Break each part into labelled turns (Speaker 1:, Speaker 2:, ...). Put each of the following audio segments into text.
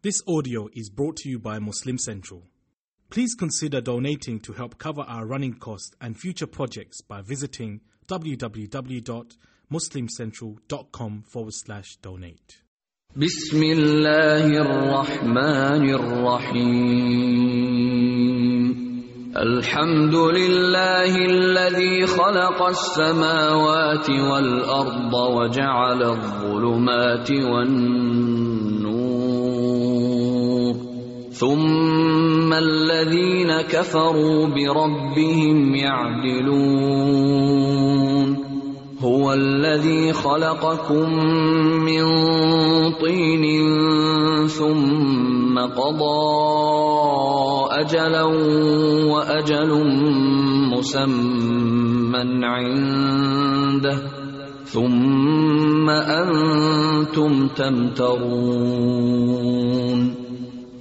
Speaker 1: This audio is brought to you by Muslim Central. Please consider donating to help cover our running costs and future projects by visiting www.muslimcentral.com forward slash donate.
Speaker 2: بسم الله الرحمن الرحيم الحمد لله الذي خلق السماوات والأرض وجعل الظلمات والنور ثم الذين كفروا بربهم يعدلون هو الذي خلقكم من طين ثم قضى أجلا وأجل مسمى عنده ثم أنتم تمترون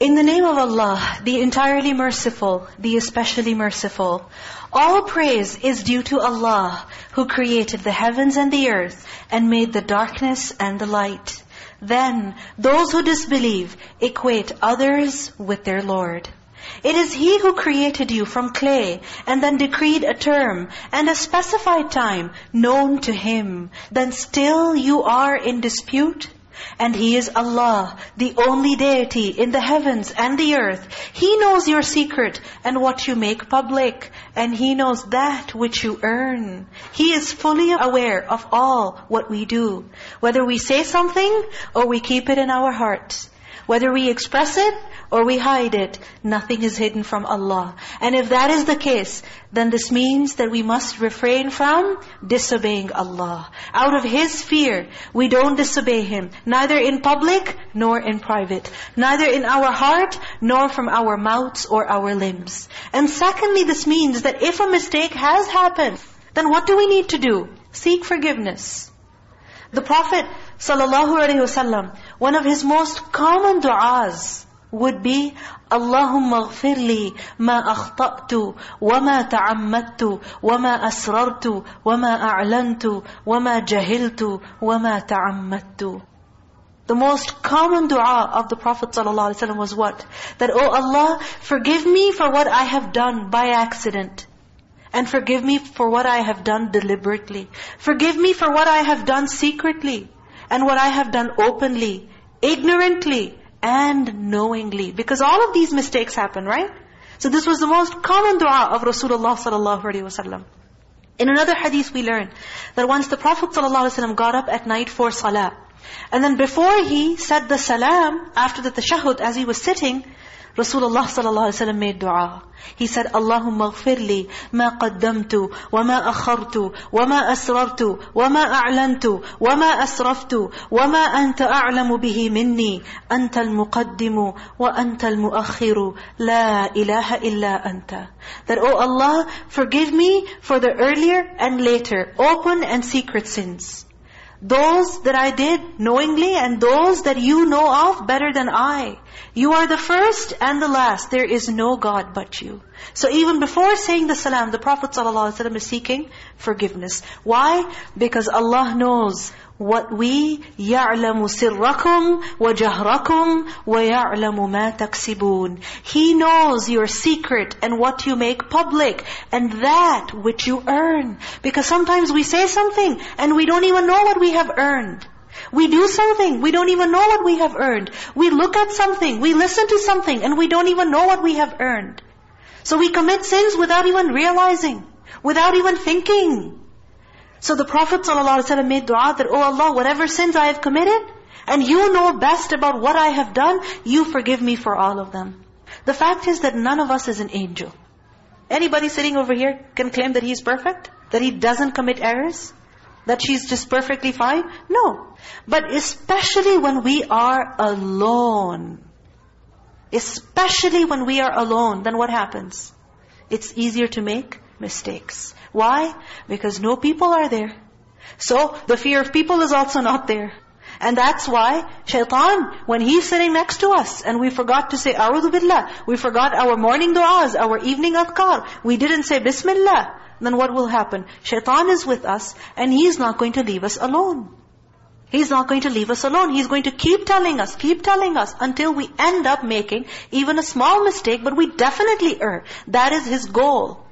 Speaker 3: In the name of Allah, the entirely merciful, the especially merciful. All praise is due to Allah, who created the heavens and the earth, and made the darkness and the light. Then, those who disbelieve equate others with their Lord. It is He who created you from clay, and then decreed a term and a specified time known to Him. Then still you are in dispute? And He is Allah, the only deity in the heavens and the earth. He knows your secret and what you make public. And He knows that which you earn. He is fully aware of all what we do. Whether we say something or we keep it in our hearts. Whether we express it or we hide it, nothing is hidden from Allah. And if that is the case, then this means that we must refrain from disobeying Allah. Out of His fear, we don't disobey Him, neither in public nor in private. Neither in our heart nor from our mouths or our limbs. And secondly, this means that if a mistake has happened, then what do we need to do? Seek forgiveness. The Prophet ﷺ, one of his most common du'as would be, li ma akhta'tu wa ma ta'ammattu wa wa ma jahiltu wa ma ta'ammattu. The most common dua of the Prophet ﷺ was what? That, Oh Allah, forgive me for what I have done by accident. And forgive me for what I have done deliberately. Forgive me for what I have done secretly. And what I have done openly, ignorantly, and knowingly. Because all of these mistakes happen, right? So this was the most common dua of Rasulullah sallallahu. In another hadith we learn that once the Prophet ﷺ got up at night for salah, and then before he said the salam, after the tashahhud, as he was sitting, Rasulullah ﷺ made dua. He said, Allahumma ghfir li ma qaddamtu wa ma akhartu wa ma asrartu wa ma a'lantu wa ma asraftu wa ma anta a'lamu bihi minni anta al-muqaddimu wa anta al-muakhiru la ilaha illa anta. That, oh Allah, forgive me for the earlier and later, open and secret sins. Those that I did knowingly and those that you know of better than I. You are the first and the last. There is no God but you. So even before saying the salam, the Prophet ﷺ is seeking forgiveness. Why? Because Allah knows what we يَعْلَمُ سِرَّكُمْ وَجَهْرَكُمْ وَيَعْلَمُ مَا تَكْسِبُونَ He knows your secret and what you make public and that which you earn. Because sometimes we say something and we don't even know what we have earned. We do something, we don't even know what we have earned. We look at something, we listen to something and we don't even know what we have earned. So we commit sins without even realizing, without even thinking. So the Prophet ﷺ made dua that, Oh Allah, whatever sins I have committed, and you know best about what I have done, you forgive me for all of them. The fact is that none of us is an angel. Anybody sitting over here can claim that he's perfect? That he doesn't commit errors? That she's just perfectly fine? No. But especially when we are alone. Especially when we are alone, then what happens? it's easier to make mistakes. Why? Because no people are there. So, the fear of people is also not there. And that's why shaitan, when he's sitting next to us and we forgot to say A'udhu Billah, we forgot our morning du'as, our evening adhkar, we didn't say Bismillah, then what will happen? Shaitan is with us and he's not going to leave us alone. He's not going to leave us alone. He's going to keep telling us, keep telling us until we end up making even a small mistake, but we definitely err. That is his goal.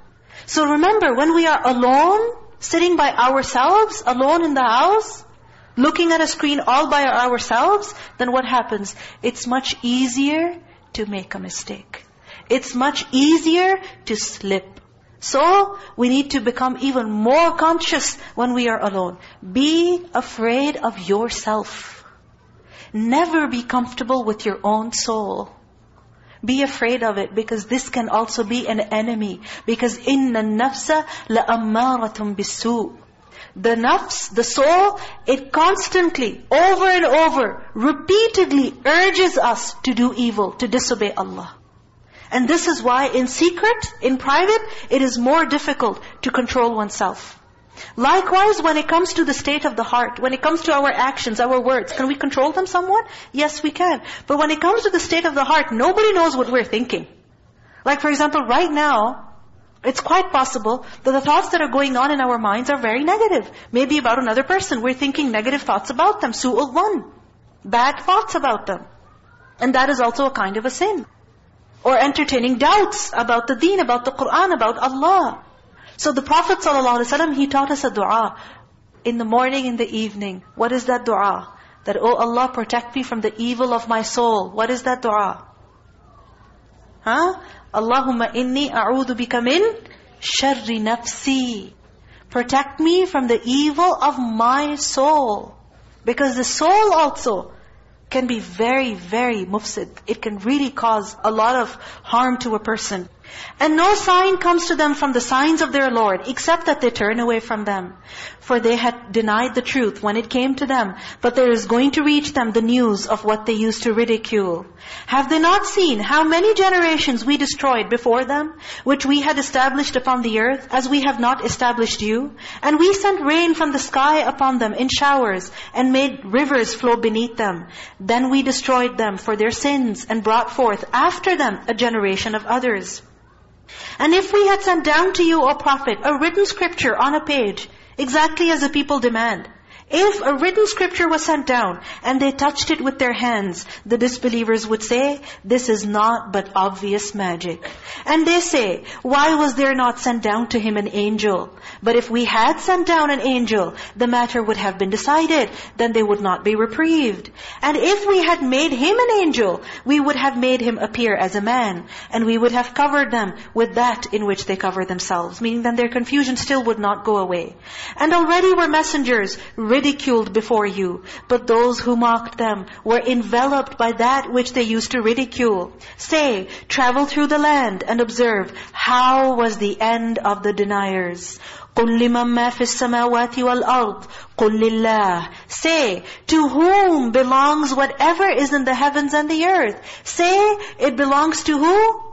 Speaker 3: So remember, when we are alone, sitting by ourselves, alone in the house, looking at a screen all by ourselves, then what happens? It's much easier to make a mistake. It's much easier to slip. So, we need to become even more conscious when we are alone. Be afraid of yourself. Never be comfortable with your own soul. Be afraid of it because this can also be an enemy. Because إِنَّ النَّفْسَ لَأَمَّارَةٌ بِالسُّوءِ the nafs, the soul, it constantly, over and over, repeatedly urges us to do evil, to disobey Allah. And this is why in secret, in private, it is more difficult to control oneself. Likewise, when it comes to the state of the heart, when it comes to our actions, our words, can we control them somewhat? Yes, we can. But when it comes to the state of the heart, nobody knows what we're thinking. Like for example, right now, it's quite possible that the thoughts that are going on in our minds are very negative. Maybe about another person. We're thinking negative thoughts about them. Su'ul one. Bad thoughts about them. And that is also a kind of a sin. Or entertaining doubts about the deen, about the Qur'an, about Allah. So the Prophet ﷺ, he taught us a dua. In the morning, in the evening. What is that dua? That, oh Allah, protect me from the evil of my soul. What is that dua? Huh? Allahumma inni a'udhu bika min sharri nafsi. Protect me from the evil of my soul. Because the soul also can be very, very mufsid. It can really cause a lot of harm to a person. And no sign comes to them from the signs of their Lord, except that they turn away from them. For they had denied the truth when it came to them. But there is going to reach them the news of what they used to ridicule. Have they not seen how many generations we destroyed before them, which we had established upon the earth, as we have not established you? And we sent rain from the sky upon them in showers, and made rivers flow beneath them. Then we destroyed them for their sins, and brought forth after them a generation of others. And if we had sent down to you, O Prophet, a written scripture on a page, exactly as the people demand, if a written scripture was sent down and they touched it with their hands, the disbelievers would say, this is not but obvious magic. And they say, why was there not sent down to him an angel? But if we had sent down an angel, the matter would have been decided. Then they would not be reprieved. And if we had made him an angel, we would have made him appear as a man. And we would have covered them with that in which they cover themselves. Meaning then their confusion still would not go away. And already were messengers ridiculed before you. But those who mocked them were enveloped by that which they used to ridicule. Say, travel through the land and observe, how was the end of the deniers? قُلْ لِمَنْ مَا فِي السَّمَاوَاتِ وَالْأَرْضِ قُلْ لِلَّهِ Say, to whom belongs whatever is in the heavens and the earth? Say, it belongs to who?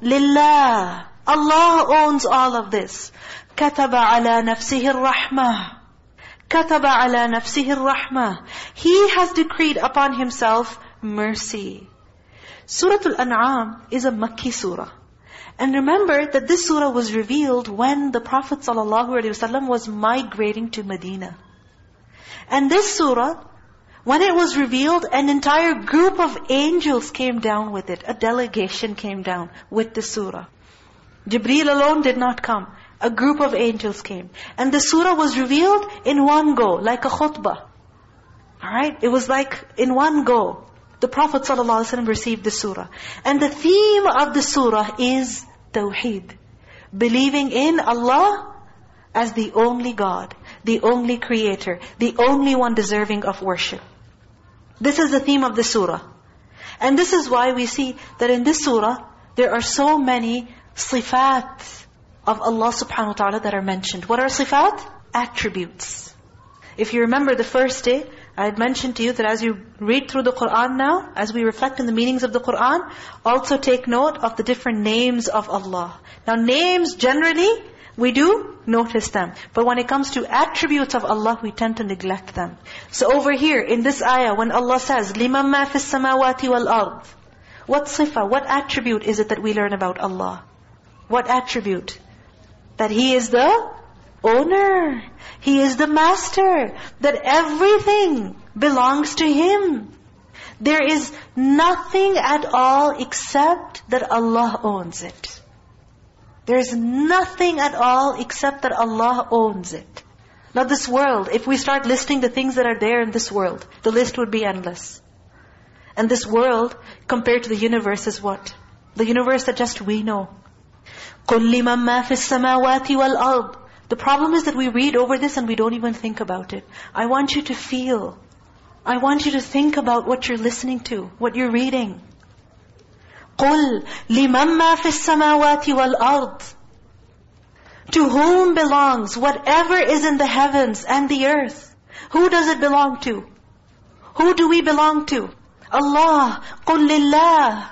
Speaker 3: Lillah. Allah owns all of this. كَتَبَ عَلَى نَفْسِهِ الرَّحْمَةِ كَتَبَ عَلَى نَفْسِهِ الرَّحْمَةِ He has decreed upon Himself mercy. Surah Al-An'am is a Makki surah. And remember that this surah was revealed when the Prophet ﷺ was migrating to Medina. And this surah, when it was revealed, an entire group of angels came down with it. A delegation came down with the surah. Jibreel alone did not come. A group of angels came. And the surah was revealed in one go, like a khutbah. Alright? It was like in one go. The Prophet ﷺ received the surah. And the theme of the surah is Tawheed. Believing in Allah as the only God, the only creator, the only one deserving of worship. This is the theme of the surah. And this is why we see that in this surah, there are so many sifat of Allah subhanahu wa ta'ala that are mentioned. What are sifat? Attributes. If you remember the first day, I had mentioned to you that as you read through the Qur'an now, as we reflect in the meanings of the Qur'an, also take note of the different names of Allah. Now names generally, we do notice them. But when it comes to attributes of Allah, we tend to neglect them. So over here, in this ayah, when Allah says, لِمَن مَا فِي السَّمَاوَاتِ وَالْأَرْضِ What sifa, what attribute is it that we learn about Allah? What attribute? That He is the owner. He is the master. That everything belongs to Him. There is nothing at all except that Allah owns it. There is nothing at all except that Allah owns it. Now this world, if we start listing the things that are there in this world, the list would be endless. And this world, compared to the universe, is what? The universe that just we know. قُلْ لِمَن مَا فِي السَّمَاوَاتِ وَالْأَرْضِ the problem is that we read over this and we don't even think about it. I want you to feel. I want you to think about what you're listening to, what you're reading. قُلْ لِمَن مَا فِي السَّمَاوَاتِ وَالْأَرْضِ To whom belongs whatever is in the heavens and the earth? Who does it belong to? Who do we belong to? Allah. قُلْ لِلَّهِ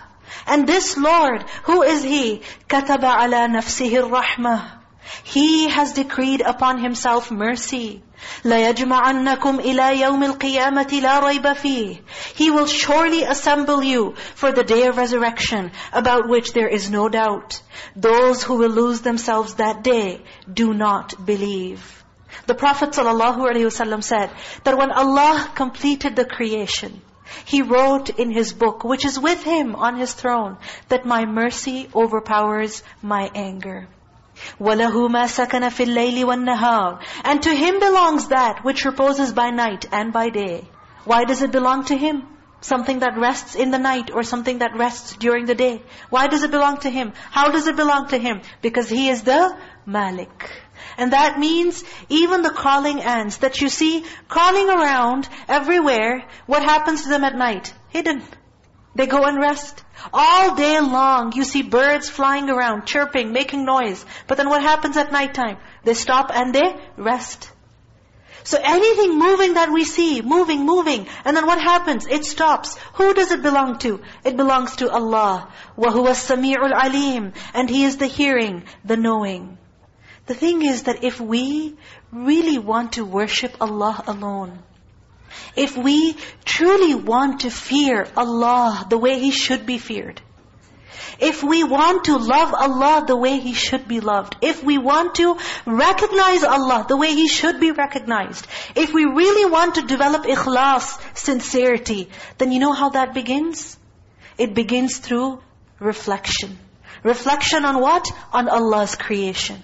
Speaker 3: And this Lord, who is He? كَتَبَ عَلَى نَفْسِهِ الرَّحْمَةِ he has decreed upon Himself mercy. لَيَجْمَعَنَّكُمْ إِلَى يَوْمِ الْقِيَامَةِ لَا رَيْبَ فِيهِ He will surely assemble you for the day of resurrection, about which there is no doubt. Those who will lose themselves that day do not believe. The Prophet ﷺ said that when Allah completed the creation, He wrote in His book, which is with Him on His throne, that my mercy overpowers my anger. وَلَهُ مَا سَكَنَ فِي اللَّيْلِ وَالنَّهَارِ And to Him belongs that which reposes by night and by day. Why does it belong to Him? Something that rests in the night or something that rests during the day. Why does it belong to Him? How does it belong to Him? Because He is the Malik. And that means even the crawling ants that you see crawling around everywhere, what happens to them at night? Hidden. They go and rest. All day long, you see birds flying around, chirping, making noise. But then what happens at nighttime? They stop and they rest. So anything moving that we see, moving, moving, and then what happens? It stops. Who does it belong to? It belongs to Allah. وَهُوَ السَّمِيعُ الْعَلِيمُ And He is the hearing, the knowing. The thing is that if we really want to worship Allah alone, if we truly want to fear Allah the way He should be feared, if we want to love Allah the way He should be loved, if we want to recognize Allah the way He should be recognized, if we really want to develop ikhlas, sincerity, then you know how that begins? It begins through reflection. Reflection on what? On Allah's creation.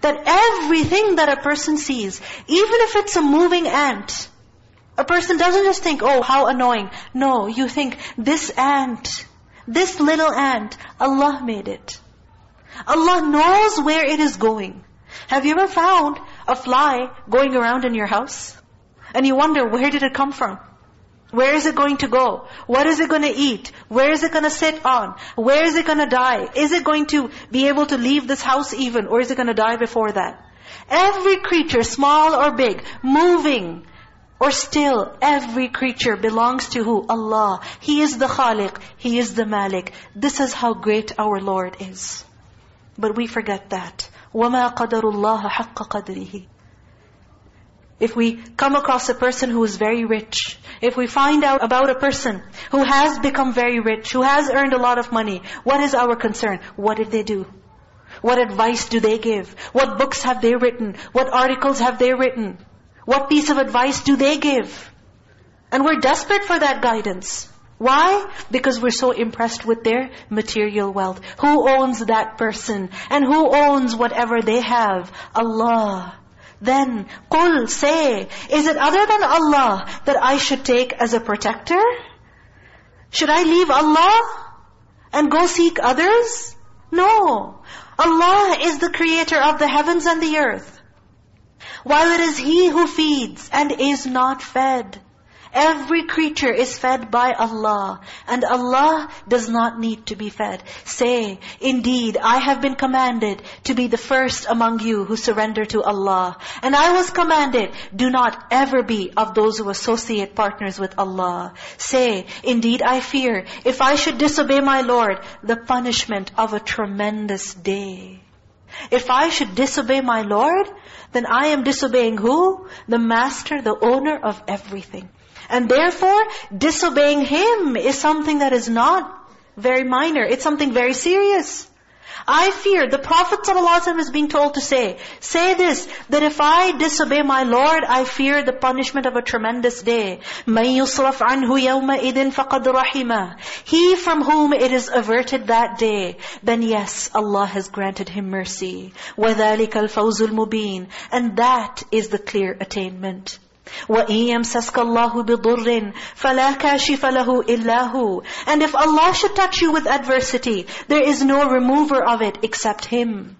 Speaker 3: That everything that a person sees, even if it's a moving ant, a person doesn't just think, oh, how annoying. No, you think, this ant, this little ant, Allah made it. Allah knows where it is going. Have you ever found a fly going around in your house? And you wonder, where did it come from? Where is it going to go? What is it going to eat? Where is it going to sit on? Where is it going to die? Is it going to be able to leave this house even? Or is it going to die before that? Every creature, small or big, moving, or still, every creature belongs to who? Allah. He is the Khaliq. He is the Malik. This is how great our Lord is. But we forget that. وَمَا قَدَرُ اللَّهَ حَقَّ قَدْرِهِ if we come across a person who is very rich, if we find out about a person who has become very rich, who has earned a lot of money, what is our concern? What did they do? What advice do they give? What books have they written? What articles have they written? What piece of advice do they give? And we're desperate for that guidance. Why? Because we're so impressed with their material wealth. Who owns that person? And who owns whatever they have? Allah. Then, قُلْ Say, is it other than Allah that I should take as a protector? Should I leave Allah and go seek others? No. Allah is the creator of the heavens and the earth. While it is He who feeds and is not fed. Every creature is fed by Allah. And Allah does not need to be fed. Say, indeed, I have been commanded to be the first among you who surrender to Allah. And I was commanded, do not ever be of those who associate partners with Allah. Say, indeed I fear, if I should disobey my Lord, the punishment of a tremendous day. If I should disobey my Lord, then I am disobeying who? The master, the owner of everything. And therefore, disobeying Him is something that is not very minor. It's something very serious. I fear, the Prophet ﷺ is being told to say, say this, that if I disobey my Lord, I fear the punishment of a tremendous day. مَن يُصْرَفْ عَنْهُ يَوْمَئِذٍ فَقَدْ رَحِمَهُ He from whom it is averted that day, then yes, Allah has granted him mercy. وَذَلِكَ الْفَوْزُ الْمُبِينَ And that is the clear attainment. وَإِن يَمْسَسْكَ اللَّهُ بِضُرٍّ فَلَا كَاشِفَ لَهُ إِلَّا هُ And if Allah should touch you with adversity, there is no remover of it except Him.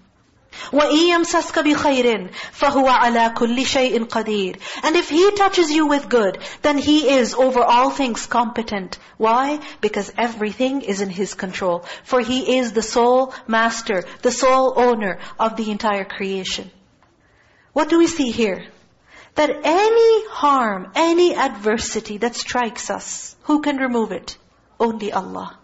Speaker 3: وَإِن يَمْسَسْكَ بِخَيْرٍ فَهُوَ عَلَى كُلِّ شَيْءٍ قَدِيرٍ And if He touches you with good, then He is over all things competent. Why? Because everything is in His control. For He is the sole master, the sole owner of the entire creation. What do we see here? That any harm, any adversity that strikes us, who can remove it? Only Allah.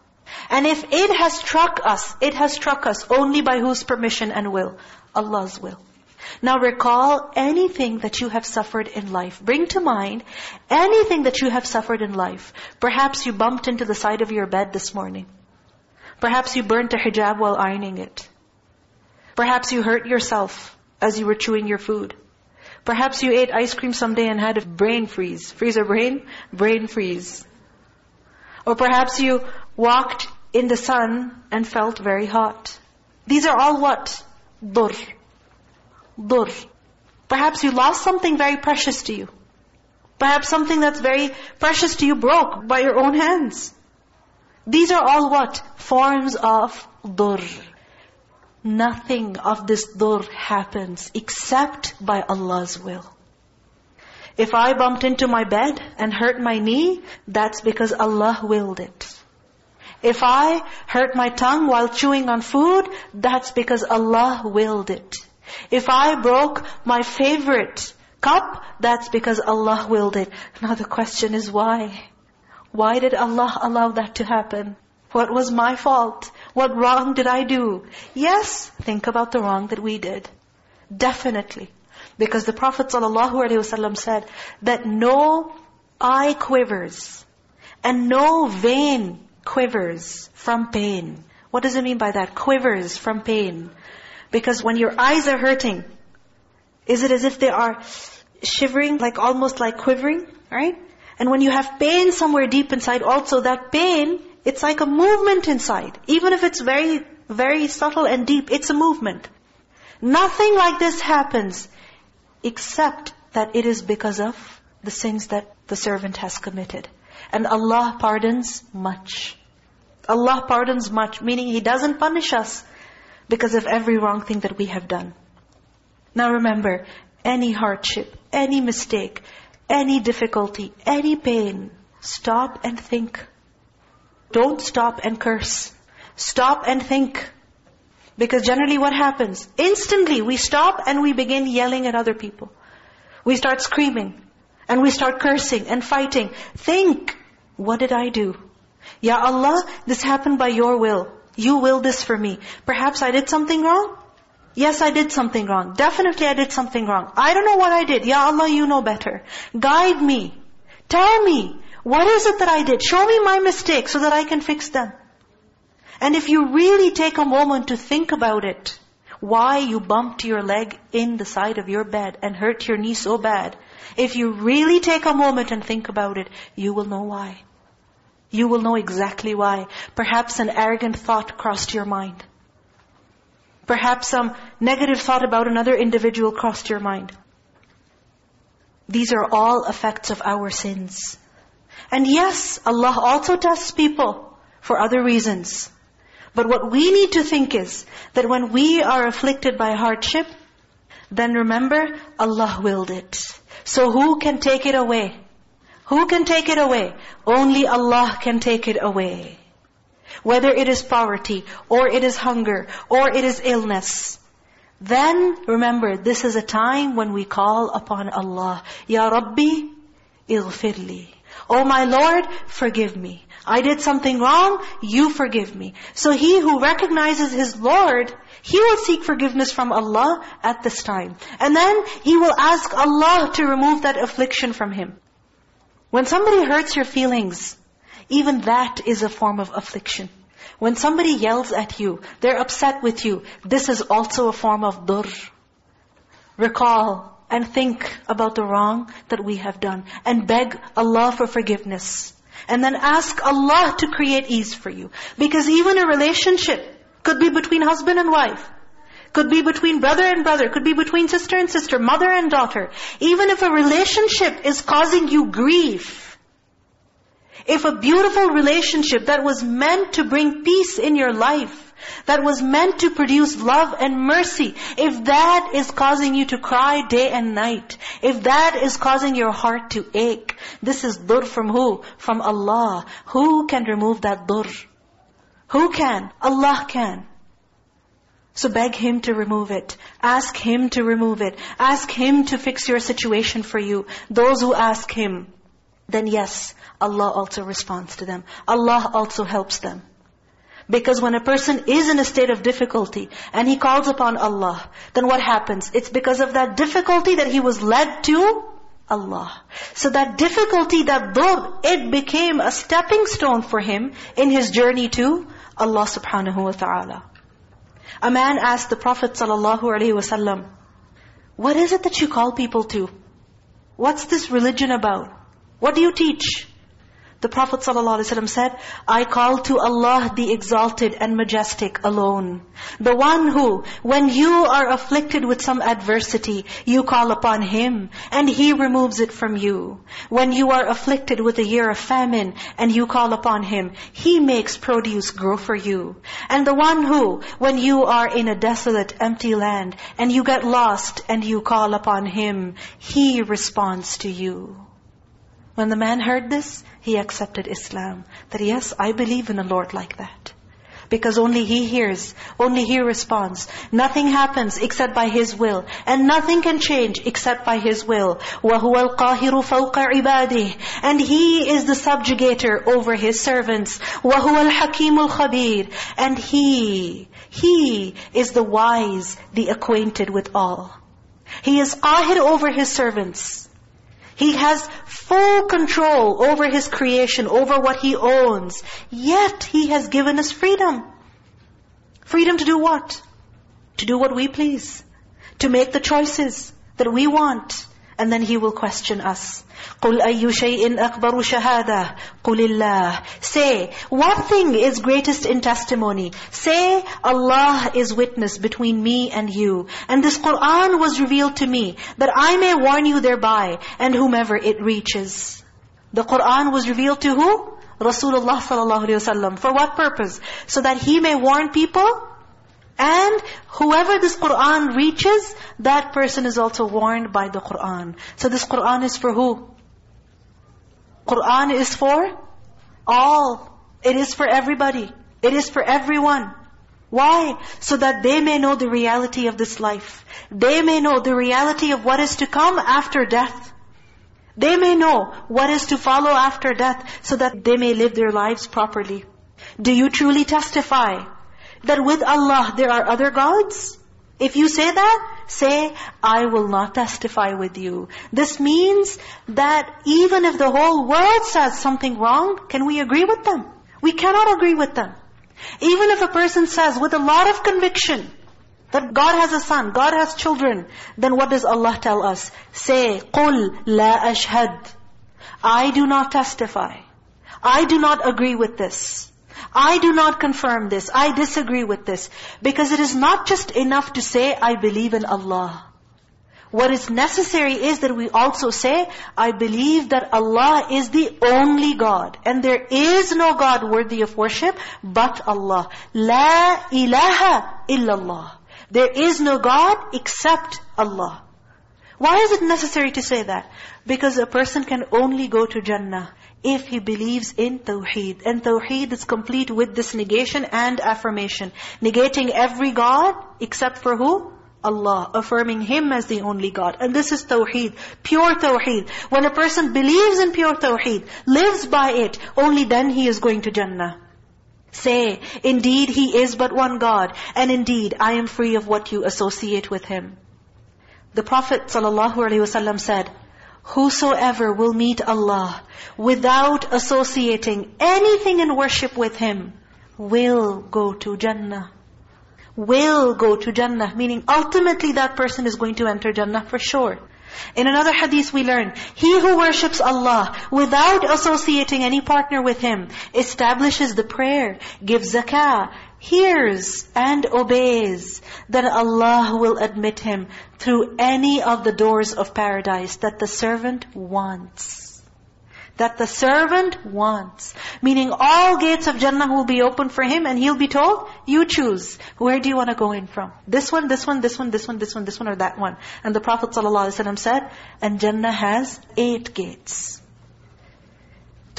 Speaker 3: And if it has struck us, it has struck us only by whose permission and will? Allah's will. Now recall anything that you have suffered in life. Bring to mind anything that you have suffered in life. Perhaps you bumped into the side of your bed this morning. Perhaps you burnt a hijab while ironing it. Perhaps you hurt yourself as you were chewing your food. Perhaps you ate ice cream someday and had a brain freeze. Freeze a brain? Brain freeze. Or perhaps you walked in the sun and felt very hot. These are all what? Dur. Dur. Perhaps you lost something very precious to you. Perhaps something that's very precious to you broke by your own hands. These are all what? Forms of dur. Nothing of this dur happens except by Allah's will. If I bumped into my bed and hurt my knee, that's because Allah willed it. If I hurt my tongue while chewing on food, that's because Allah willed it. If I broke my favorite cup, that's because Allah willed it. Now the question is why? Why did Allah allow that to happen? What was my fault? What wrong did I do? Yes, think about the wrong that we did. Definitely. Because the Prophet ﷺ said that no eye quivers and no vein quivers from pain. What does it mean by that? Quivers from pain. Because when your eyes are hurting, is it as if they are shivering, like almost like quivering, right? And when you have pain somewhere deep inside also, that pain it's like a movement inside. Even if it's very, very subtle and deep, it's a movement. Nothing like this happens except that it is because of the sins that the servant has committed. And Allah pardons much. Allah pardons much, meaning He doesn't punish us because of every wrong thing that we have done. Now remember, any hardship, any mistake, any difficulty, any pain, stop and think. Don't stop and curse. Stop and think. Because generally what happens? Instantly we stop and we begin yelling at other people. We start screaming. And we start cursing and fighting. Think, what did I do? Ya Allah, this happened by your will. You will this for me. Perhaps I did something wrong? Yes, I did something wrong. Definitely I did something wrong. I don't know what I did. Ya Allah, you know better. Guide me. Tell me. What is it that I did? Show me my mistakes so that I can fix them. And if you really take a moment to think about it, why you bumped your leg in the side of your bed and hurt your knee so bad, if you really take a moment and think about it, you will know why. You will know exactly why. Perhaps an arrogant thought crossed your mind. Perhaps some negative thought about another individual crossed your mind. These are all effects of our sins. And yes, Allah also tests people for other reasons. But what we need to think is that when we are afflicted by hardship, then remember, Allah willed it. So who can take it away? Who can take it away? Only Allah can take it away. Whether it is poverty, or it is hunger, or it is illness. Then, remember, this is a time when we call upon Allah. Ya Rabbi, ighfirli. Oh my Lord, forgive me. I did something wrong, you forgive me. So he who recognizes his Lord, he will seek forgiveness from Allah at this time. And then he will ask Allah to remove that affliction from him. When somebody hurts your feelings, even that is a form of affliction. When somebody yells at you, they're upset with you, this is also a form of dur. Recall and think about the wrong that we have done and beg Allah for forgiveness. And then ask Allah to create ease for you. Because even a relationship could be between husband and wife. Could be between brother and brother. Could be between sister and sister, mother and daughter. Even if a relationship is causing you grief. If a beautiful relationship that was meant to bring peace in your life, that was meant to produce love and mercy, if that is causing you to cry day and night, if that is causing your heart to ache, this is dur from who? From Allah. Who can remove that dur? Who can? Allah can. So beg Him to remove it. Ask Him to remove it. Ask Him to fix your situation for you. Those who ask Him, then yes, Allah also responds to them. Allah also helps them. Because when a person is in a state of difficulty and he calls upon Allah, then what happens? It's because of that difficulty that he was led to Allah. So that difficulty, that dur, it became a stepping stone for him in his journey to Allah subhanahu wa ta'ala. A man asked the Prophet sallallahu alaihi wasallam, What is it that you call people to? What's this religion about? What do you teach? The Prophet ﷺ said, I call to Allah the exalted and majestic alone. The one who, when you are afflicted with some adversity, you call upon Him, and He removes it from you. When you are afflicted with a year of famine, and you call upon Him, He makes produce grow for you. And the one who, when you are in a desolate, empty land, and you get lost, and you call upon Him, He responds to you. When the man heard this, he accepted Islam. That yes, I believe in a Lord like that. Because only He hears, only He responds. Nothing happens except by His will. And nothing can change except by His will. وَهُوَ الْقَاهِرُ فَوْقَ عِبَادِهِ And He is the subjugator over His servants. وَهُوَ الْحَكِيمُ الْخَبِيرُ And He, He is the wise, the acquainted with all. He is qahir over His servants. He has full control over His creation, over what He owns. Yet He has given us freedom. Freedom to do what? To do what we please. To make the choices that we want. And then He will question us. قُلْ أَيُّ شَيْءٍ أَكْبَرُ شَهَادَةً قُلِ اللَّهِ Say, what thing is greatest in testimony? Say, Allah is witness between me and you. And this Qur'an was revealed to me, that I may warn you thereby, and whomever it reaches. The Qur'an was revealed to who? Rasulullah sallallahu alaihi wasallam. For what purpose? So that he may warn people and whoever this Qur'an reaches, that person is also warned by the Qur'an. So this Qur'an is for who? Qur'an is for all. It is for everybody. It is for everyone. Why? So that they may know the reality of this life. They may know the reality of what is to come after death. They may know what is to follow after death so that they may live their lives properly. Do you truly testify that with Allah there are other gods? If you say that, say, I will not testify with you. This means that even if the whole world says something wrong, can we agree with them? We cannot agree with them. Even if a person says with a lot of conviction, that God has a son, God has children, then what does Allah tell us? Say, قُلْ لَا أَشْهَدْ I do not testify. I do not agree with this. I do not confirm this. I disagree with this. Because it is not just enough to say, I believe in Allah. What is necessary is that we also say, I believe that Allah is the only God. And there is no God worthy of worship but Allah. La ilaha illallah. There is no God except Allah. Why is it necessary to say that? Because a person can only go to Jannah if he believes in Tawheed. And Tawheed is complete with this negation and affirmation. Negating every God except for who? Allah. Affirming Him as the only God. And this is Tawheed. Pure Tawheed. When a person believes in pure Tawheed, lives by it, only then he is going to Jannah. Say, indeed He is but one God, and indeed I am free of what you associate with Him. The Prophet ﷺ said, Whosoever will meet Allah without associating anything in worship with Him, will go to Jannah. Will go to Jannah, meaning ultimately that person is going to enter Jannah for sure. In another hadith we learn, he who worships Allah without associating any partner with Him, establishes the prayer, gives zakah, hears and obeys, then Allah will admit him through any of the doors of paradise that the servant wants. That the servant wants. Meaning all gates of Jannah will be open for him and he'll be told, you choose. Where do you want to go in from? This one, this one, this one, this one, this one, this one, or that one. And the Prophet ﷺ said, and Jannah has eight gates.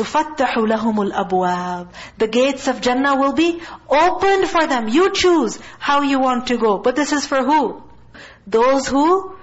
Speaker 3: تُفَتَّحُ لَهُمُ الْأَبْوَابِ The gates of Jannah will be opened for them. You choose how you want to go. But this is for who? Those who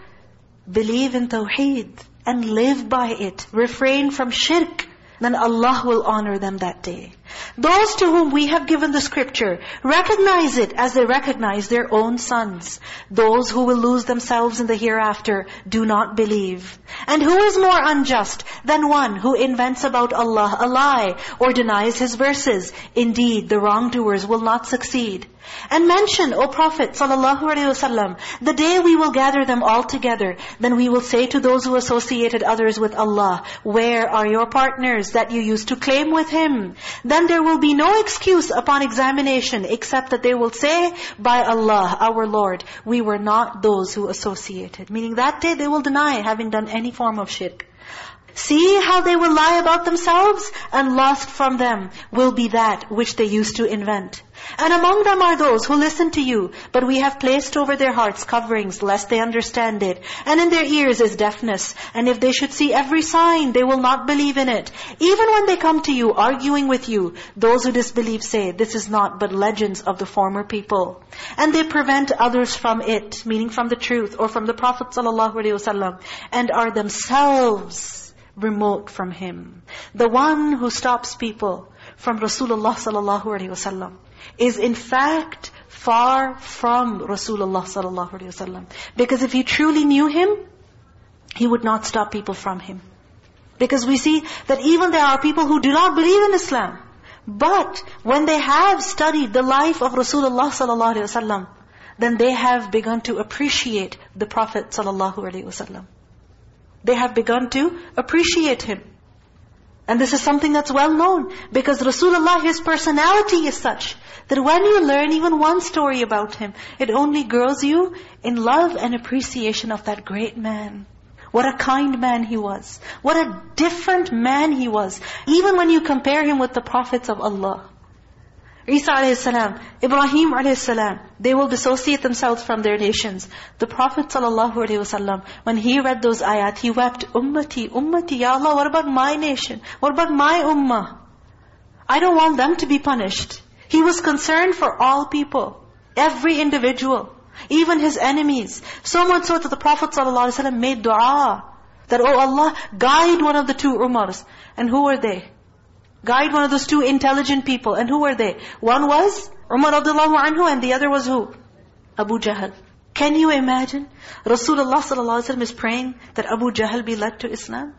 Speaker 3: believe in Tawheed and live by it. Refrain from shirk. Then Allah will honor them that day. Those to whom we have given the scripture, recognize it as they recognize their own sons. Those who will lose themselves in the hereafter do not believe. And who is more unjust than one who invents about Allah a lie or denies His verses? Indeed, the wrongdoers will not succeed. And mention, O Prophet ﷺ, the day we will gather them all together, then we will say to those who associated others with Allah, where are your partners that you used to claim with Him? Then there will be no excuse upon examination except that they will say, by Allah, our Lord, we were not those who associated. Meaning that day they will deny having done any form of shirk. See how they will lie about themselves, and lost from them will be that which they used to invent. And among them are those who listen to you, but we have placed over their hearts coverings lest they understand it. And in their ears is deafness. And if they should see every sign, they will not believe in it. Even when they come to you, arguing with you, those who disbelieve say, this is not but legends of the former people. And they prevent others from it, meaning from the truth, or from the Prophet ﷺ, and are themselves remote from Him. The one who stops people from Rasulullah sallallahu alaihi wasallam is in fact far from Rasulullah sallallahu alaihi wasallam. Because if he truly knew him, he would not stop people from him. Because we see that even there are people who do not believe in Islam. But when they have studied the life of Rasulullah sallallahu alaihi wasallam, then they have begun to appreciate the Prophet sallallahu alaihi wasallam. They have begun to appreciate him. And this is something that's well known. Because Rasulullah, his personality is such that when you learn even one story about him, it only grows you in love and appreciation of that great man. What a kind man he was. What a different man he was. Even when you compare him with the prophets of Allah. Isa a.s., Ibrahim a.s., they will dissociate themselves from their nations. The Prophet ﷺ, when he read those ayat, he wept, Ummati, Ummati, Ya Allah, what about my nation? What about my ummah? I don't want them to be punished. He was concerned for all people, every individual, even his enemies. So much so that the Prophet ﷺ made dua, that, Oh Allah, guide one of the two Umars. And who were they? Guide one of those two intelligent people. And who were they? One was Umar radiallahu anhu and the other was who? Abu Jahl. Can you imagine? Rasulullah sallallahu is praying that Abu Jahl be led to Islam.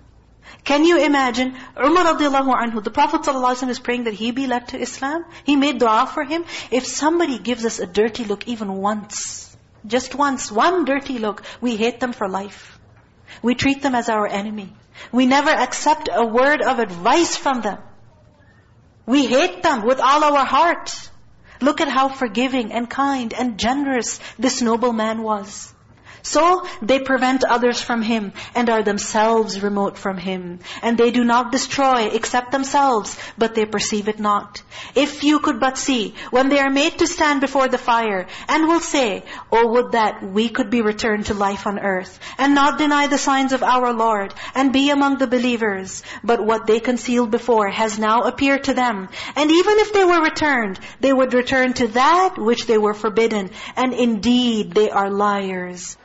Speaker 3: Can you imagine? Umar radiallahu anhu, the Prophet sallallahu is praying that he be led to Islam. He made dua for him. If somebody gives us a dirty look even once, just once, one dirty look, we hate them for life. We treat them as our enemy. We never accept a word of advice from them. We hate them with all our heart. Look at how forgiving and kind and generous this noble man was. So they prevent others from Him and are themselves remote from Him. And they do not destroy except themselves, but they perceive it not. If you could but see, when they are made to stand before the fire, and will say, Oh would that we could be returned to life on earth, and not deny the signs of our Lord, and be among the believers. But what they concealed before has now appeared to them. And even if they were returned, they would return to that which they were forbidden. And indeed they are liars.